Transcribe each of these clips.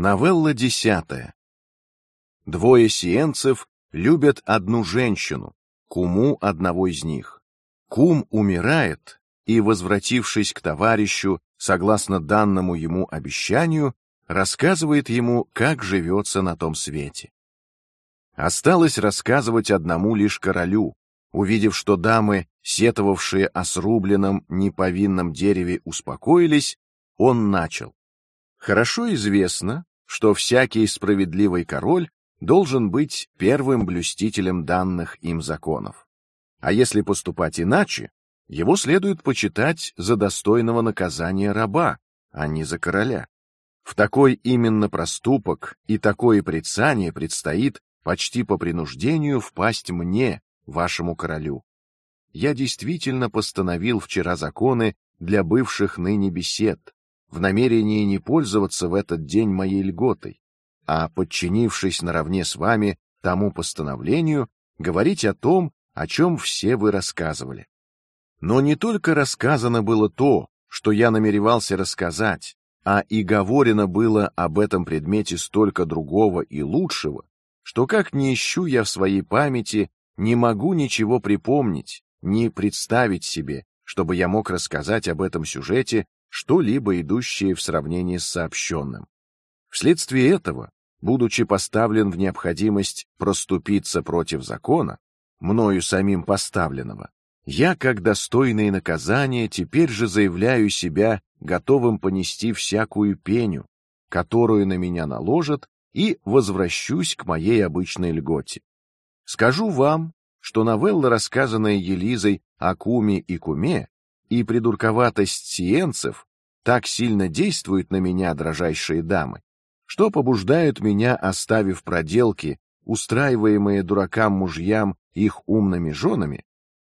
Новелла десятая. Двое сиенцев любят одну женщину, куму одного из них. Кум умирает и, возвратившись к товарищу, согласно данному ему обещанию, рассказывает ему, как живется на том свете. Осталось рассказывать одному лишь королю, увидев, что дамы, сетовавшие о срубленном неповинном дереве, успокоились, он начал: Хорошо известно, что всякий справедливый король должен быть первым блюстителем данных им законов. А если поступать иначе, его следует почитать за достойного наказания раба, а не за короля. В такой именно проступок и такое прицание предстоит почти по принуждению впасть мне, вашему королю. Я действительно постановил вчера законы для бывших ныне бесед, в намерении не пользоваться в этот день моей льготой, а подчинившись наравне с вами тому постановлению, говорить о том, о чем все вы рассказывали. Но не только рассказано было то, что я намеревался рассказать, а и говорено было об этом предмете столько другого и лучшего, что как не ищу я в своей памяти, не могу ничего припомнить, ни представить себе, чтобы я мог рассказать об этом сюжете что-либо идущее в сравнении с сообщенным. Вследствие этого, будучи поставлен в необходимость проступиться против закона, мною самим поставленного, я, как достойное наказание, теперь же заявляю себя готовым понести всякую пеню, которую на меня наложат, и возвращусь к моей обычной льготе. Скажу вам, что новелла, рассказанная Елизой о куме и куме, и придурковатость сиенцев так сильно действует на меня, дрожайшие дамы, что побуждают меня, оставив проделки, устраиваемые дуракам мужьям их умными женами,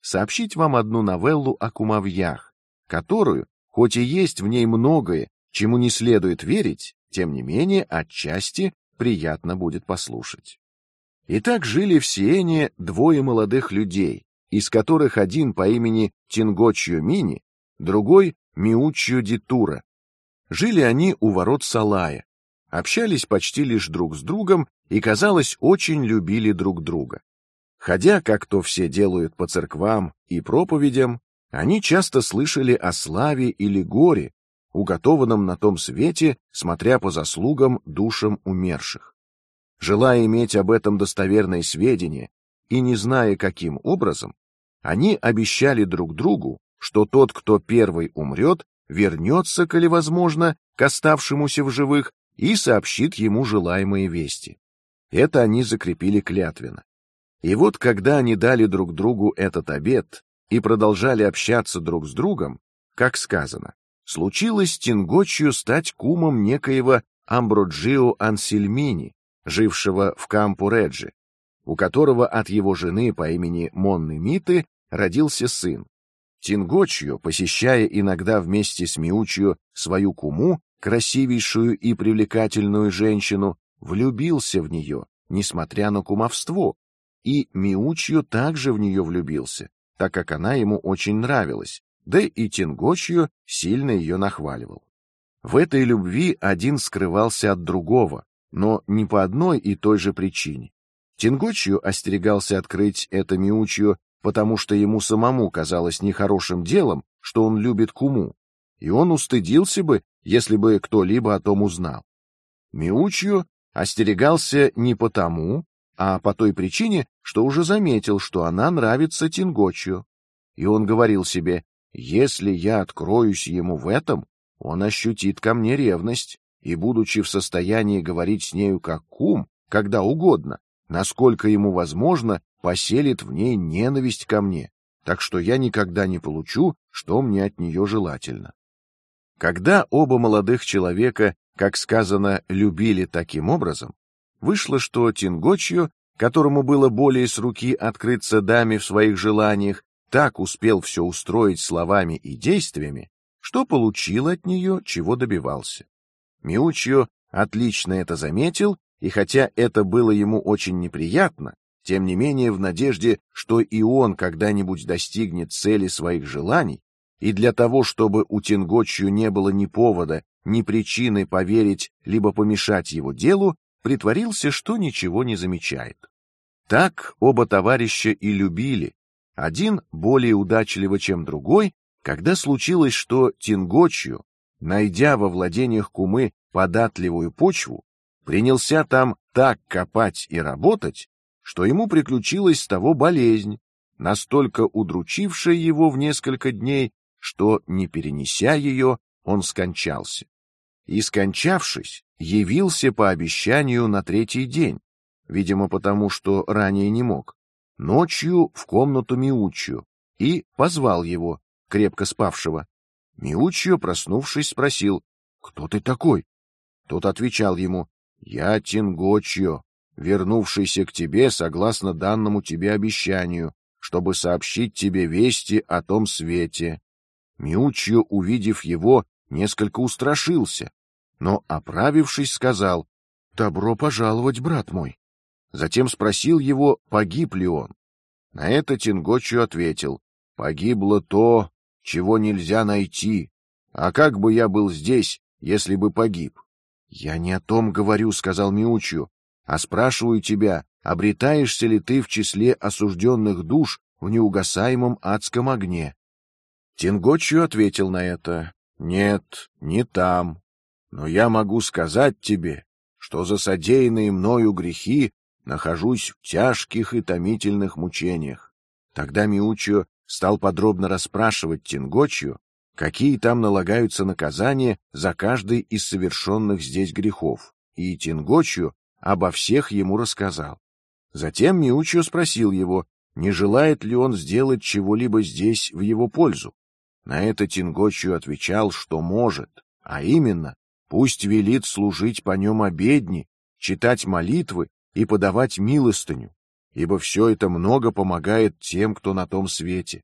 сообщить вам одну новеллу о кумовьях, которую, хоть и есть в ней многое, чему не следует верить, тем не менее отчасти приятно будет послушать. Итак, жили в Сиене двое молодых людей, из которых один по имени Тингочью Мини, другой Миучью Дитура. Жили они у ворот Салая, общались почти лишь друг с другом и, казалось, очень любили друг друга. Ходя, как то все делают по церквам и проповедям, они часто слышали о славе или горе, уготованном на том свете, смотря по заслугам душам умерших. Желая иметь об этом достоверные сведения и не зная каким образом, они обещали друг другу, что тот, кто первый умрет, вернется, коли возможно, к оставшемуся в живых и сообщит ему желаемые вести. Это они закрепили клятвенно. И вот, когда они дали друг другу этот обет и продолжали общаться друг с другом, как сказано, случилось Тингочью стать кумом некоего Амброджио Ансельмини, жившего в Кампу-Реджи, у которого от его жены по имени Монны Миты родился сын. Тингочью, посещая иногда вместе с Миучью свою куму, красивейшую и привлекательную женщину, влюбился в нее, несмотря на кумовство, и Миучью также в нее влюбился, так как она ему очень нравилась, да и Тингочью сильно ее нахваливал. В этой любви один скрывался от другого, но не по одной и той же причине. Тингочью остерегался открыть это Миучью потому что ему самому казалось нехорошим делом, что он любит куму, и он устыдился бы, если бы кто-либо о том узнал. Миучью остерегался не потому, а по той причине, что уже заметил, что она нравится Тингочью, и он говорил себе: если я откроюсь ему в этом, он ощутит ко мне ревность и, будучи в состоянии говорить с нею как кум, когда угодно, насколько ему возможно, поселит в ней ненависть ко мне, так что я никогда не получу, что мне от нее желательно. Когда оба молодых человека, как сказано, любили таким образом, вышло, что Тингочью, которому было более с руки открыться даме в своих желаниях, так успел все устроить словами и действиями, что получил от нее, чего добивался. Миучио отлично это заметил, и хотя это было ему очень неприятно, тем не менее, в надежде, что и он когда-нибудь достигнет цели своих желаний, и для того, чтобы у Тингочью не было ни повода, ни причины поверить либо помешать его делу, притворился, что ничего не замечает. Так оба товарища и любили, один более удачливо, чем другой, когда случилось, что Тингочью, найдя во владениях Кумы податливую почву, принялся там так копать и работать, что ему приключилась с того болезнь, настолько удручившая его в несколько дней, что не перенеся ее, он скончался. И скончавшись, явился по обещанию на третий день, видимо, потому что ранее не мог, ночью в комнату Миучью и позвал его, крепко спавшего. Миучью, проснувшись, спросил: "Кто ты такой?" Тот отвечал ему: "Я Тингочьо, вернувшийся к тебе согласно данному тебе обещанию, чтобы сообщить тебе вести о том свете". Миучью, увидев его, несколько устрашился, но, оправившись, сказал: "Добро пожаловать, брат мой". Затем спросил его, погиб ли он. На это Тингочью ответил: "Погибло то, чего нельзя найти. А как бы я был здесь, если бы погиб?" Я не о том говорю, сказал Миучью, а спрашиваю тебя, обретаешься ли ты в числе осужденных душ в неугасаемом адском огне? Тингочью ответил на это: нет, не там. Но я могу сказать тебе, что за содеянные мною грехи нахожусь в тяжких и томительных мучениях. Тогда Миучо стал подробно расспрашивать Тингочью, какие там налагаются наказания за каждый из совершенных здесь грехов, и Тингочью обо всех ему рассказал. Затем Миучо спросил его, не желает ли он сделать чего-либо здесь в его пользу. На это Тингочью отвечал, что может, а именно, пусть велит служить по нем обедни, читать молитвы и подавать милостыню, ибо все это много помогает тем, кто на том свете.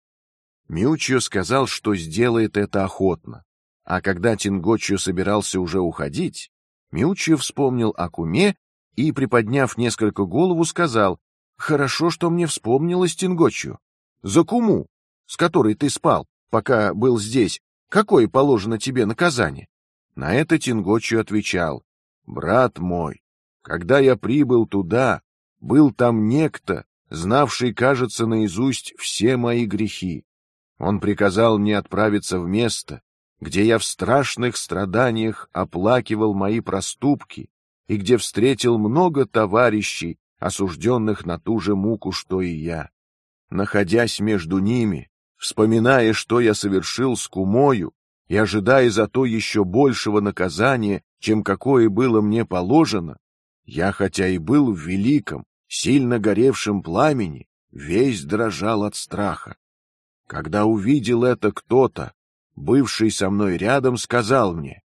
Миучио сказал, что сделает это охотно, а когда Тингочью собирался уже уходить, Миучио вспомнил о куме и, приподняв несколько голову, сказал: "Хорошо, что мне вспомнилось Тингочью. За куму, с которой ты спал пока был здесь, какое положено тебе наказание? На это Тингочи отвечал: брат мой, когда я прибыл туда, был там некто, знавший, кажется, наизусть все мои грехи. Он приказал мне отправиться в место, где я в страшных страданиях оплакивал мои проступки и где встретил много товарищей, осужденных на ту же муку, что и я. Находясь между ними, вспоминая, что я совершил с кумою, и ожидая за то еще большего наказания, чем какое было мне положено, я, хотя и был в великом, сильно горевшем пламени, весь дрожал от страха. Когда увидел это кто-то, бывший со мной рядом, сказал мне: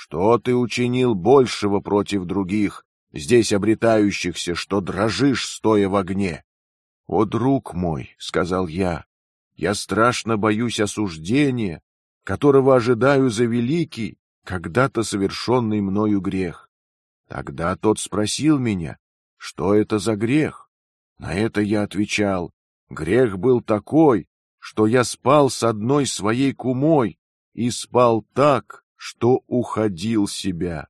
"Что ты учинил большего против других, здесь обретающихся, что дрожишь, стоя в огне?" "О, друг мой", сказал я, я страшно боюсь осуждения, которого ожидаю за великий, когда-то совершенный мною грех. Тогда тот спросил меня, что это за грех. На это я отвечал: грех был такой, что я спал с одной своей кумой и спал так, что уходил себя.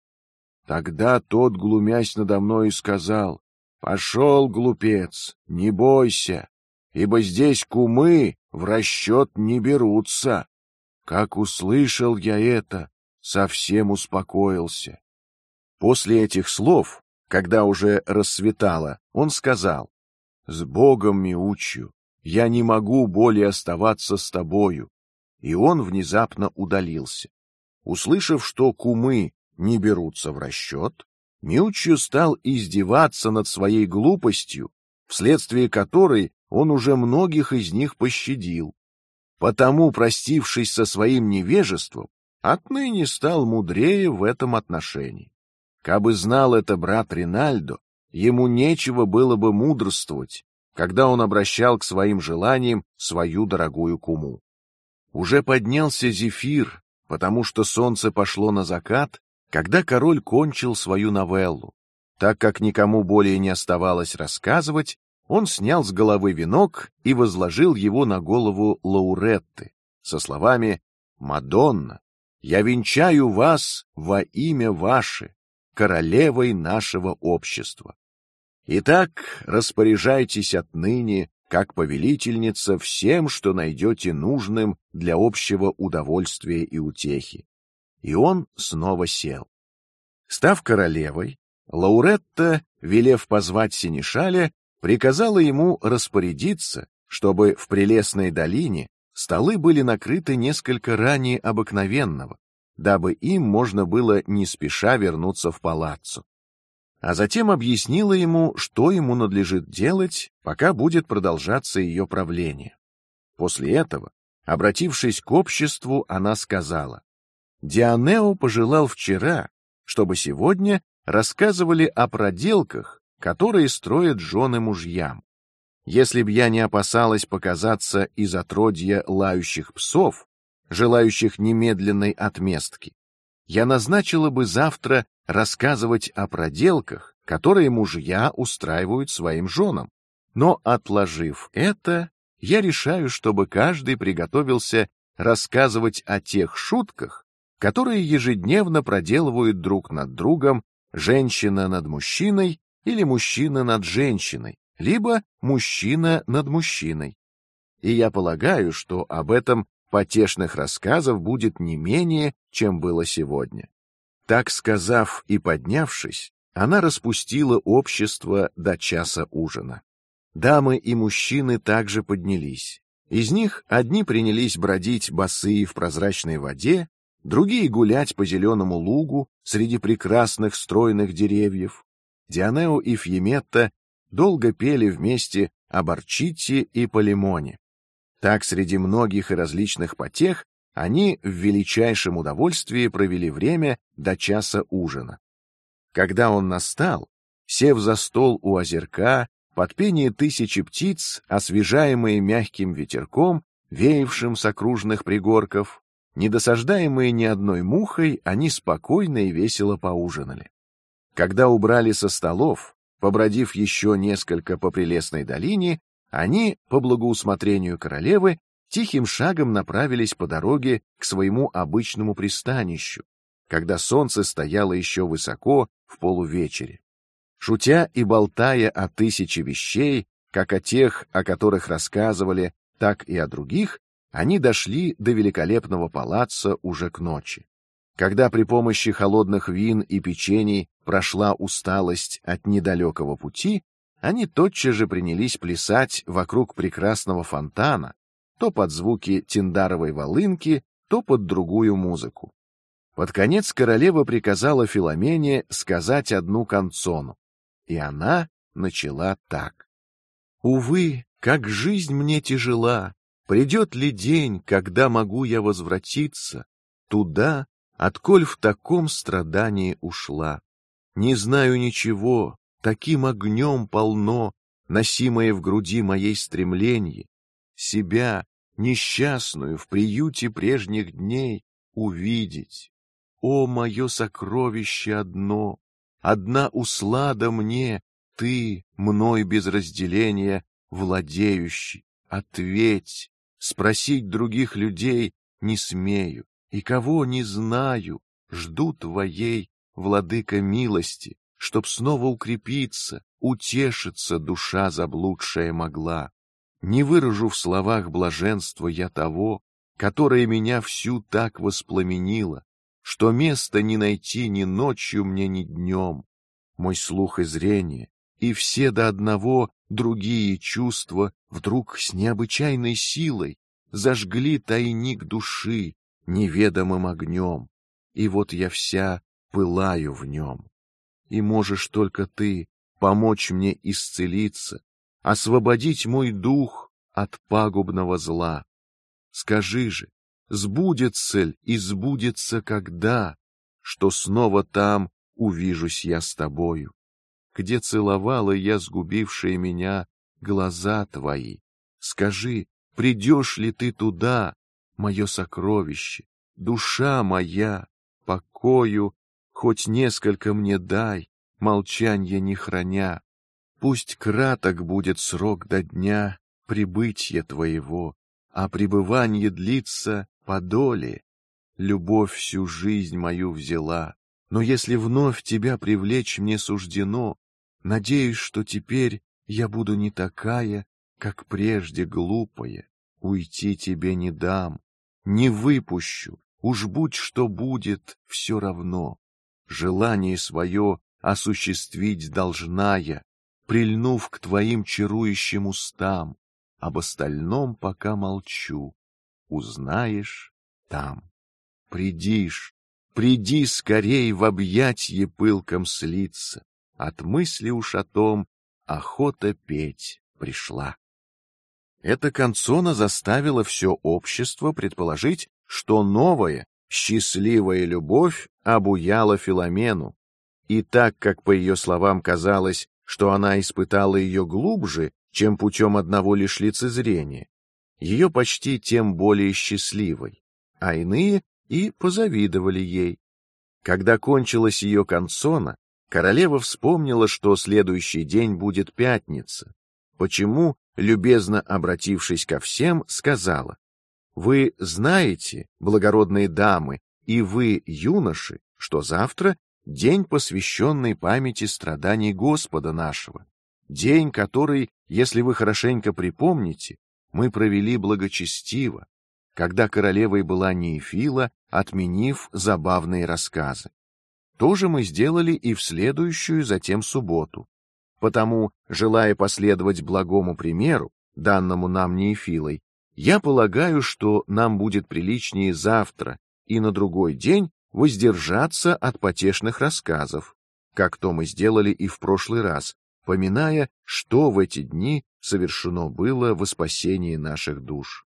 Тогда тот, глумясь надо мной, сказал: "Пошел, глупец, не бойся, ибо здесь кумы в расчет не берутся. Как услышал я это, совсем успокоился. После этих слов, когда уже рассветало, он сказал: "С Богом, Миучью, я не могу более оставаться с тобою". И он внезапно удалился. Услышав, что кумы не берутся в расчет, Миучью стал издеваться над своей глупостью, вследствие которой он уже многих из них пощадил. Потому, простившись со своим невежеством, отныне стал мудрее в этом отношении. Кабы знал это брат Ринальдо, ему нечего было бы мудрствовать, когда он обращал к своим желаниям свою дорогую куму. Уже поднялся зефир, потому что солнце пошло на закат, когда король кончил свою новеллу. Так как никому более не оставалось рассказывать, он снял с головы венок и возложил его на голову Лауретты со словами: "Мадонна, я венчаю вас во имя ваше, королевой нашего общества. Итак, распоряжайтесь отныне, как повелительница, всем, что найдете нужным для общего удовольствия и утехи. И он снова сел. Став королевой, Лауретта, велев позвать синешаля, приказала ему распорядиться, чтобы в прелестной долине столы были накрыты несколько ранее обыкновенного, дабы им можно было не спеша вернуться в палаццо. А затем объяснила ему, что ему надлежит делать, пока будет продолжаться ее правление. После этого, обратившись к обществу, она сказала: Дионео пожелал вчера, чтобы сегодня рассказывали о проделках, которые строят жены мужьям. Если б я не опасалась показаться из отродья лающих псов, желающих немедленной отместки, я назначила бы завтра рассказывать о проделках, которые мужья устраивают своим женам. Но отложив это, я решаю, чтобы каждый приготовился рассказывать о тех шутках, которые ежедневно проделывают друг над другом женщина над мужчиной или мужчина над женщиной, либо мужчина над мужчиной. И я полагаю, что об этом потешных рассказов будет не менее, чем было сегодня. Так сказав и поднявшись, она распустила общество до часа ужина. Дамы и мужчины также поднялись. Из них одни принялись бродить босые в прозрачной воде, другие гулять по зеленому лугу среди прекрасных стройных деревьев. Дианео и Фьеметта долго пели вместе об Арчите и Полимоне. Так среди многих и различных потех они в величайшем удовольствии провели время до часа ужина. Когда он настал, сев за стол у озерка, под пение тысячи птиц, освежаемые мягким ветерком, веявшим с окружных пригорков, недосаждаемые ни одной мухой, они спокойно и весело поужинали. Когда убрали со столов, Побродив еще несколько по прелестной долине, они, по благоусмотрению королевы, тихим шагом направились по дороге к своему обычному пристанищу, когда солнце стояло еще высоко в полувечере. Шутя и болтая о тысяче вещей, как о тех, о которых рассказывали, так и о других, они дошли до великолепного палаца уже к ночи. Когда при помощи холодных вин и печений прошла усталость от недалекого пути, они тотчас же принялись плясать вокруг прекрасного фонтана, то под звуки тиндаровой волынки, то под другую музыку. Под конец королева приказала Филомене сказать одну канцону, и она начала так: "Увы, как жизнь мне тяжела, придет ли день, когда могу я возвратиться туда, отколь в таком страдании ушла. Не знаю ничего, таким огнем полно, носимое в груди моей стремление, себя несчастную в приюте прежних дней увидеть. О, мое сокровище одно, одна услада мне, ты, мной без разделения владеющий, ответь, спросить других людей не смею, и кого не знаю, жду твоей, владыка милости, чтоб снова укрепиться, утешиться душа заблудшая могла. Не выражу в словах блаженства я того, которое меня всю так воспламенило, что места не найти ни ночью мне, ни днем. Мой слух и зрение, и все до одного другие чувства вдруг с необычайной силой зажгли тайник души, неведомым огнем, и вот я вся пылаю в нем. И можешь только ты помочь мне исцелиться, освободить мой дух от пагубного зла. Скажи же, сбудется ль и сбудется когда, что снова там увижусь я с тобою, где целовала я сгубившие меня глаза твои. Скажи, придешь ли ты туда, мое сокровище, душа моя, покою, хоть несколько мне дай, молчанье не храня. Пусть краток будет срок до дня прибытия твоего, а пребывание длится по доле. любовь всю жизнь мою взяла, но если вновь тебя привлечь мне суждено, надеюсь, что теперь я буду не такая, как прежде глупая, уйти тебе не дам, не выпущу, уж будь что будет, все равно. Желание свое осуществить должна я, прильнув к твоим чарующим устам. Об остальном пока молчу. Узнаешь там. Придишь, приди скорей в объятье пылком слиться. От мысли уж о том охота петь пришла. Эта концона заставила все общество предположить, что новая, счастливая любовь обуяла Филомену, и так как по ее словам казалось, что она испытала ее глубже, чем путем одного лишь лицезрения, ее почти тем более счастливой, а иные и позавидовали ей. Когда кончилась ее концона, королева вспомнила, что следующий день будет пятница. Почему любезно обратившись ко всем, сказала: "Вы знаете, благородные дамы, и вы, юноши, что завтра день, посвященный памяти страданий Господа нашего, день, который, если вы хорошенько припомните, мы провели благочестиво, когда королевой была Неефила, отменив забавные рассказы. То же мы сделали и в следующую затем субботу, Потому, желая последовать благому примеру, данному нам Неефилой, я полагаю, что нам будет приличнее завтра и на другой день воздержаться от потешных рассказов, как то мы сделали и в прошлый раз, поминая, что в эти дни совершено было во спасении наших душ.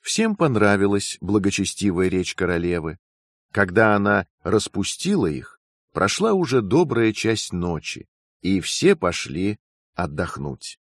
Всем понравилась благочестивая речь королевы. Когда она распустила их, прошла уже добрая часть ночи, и все пошли отдохнуть.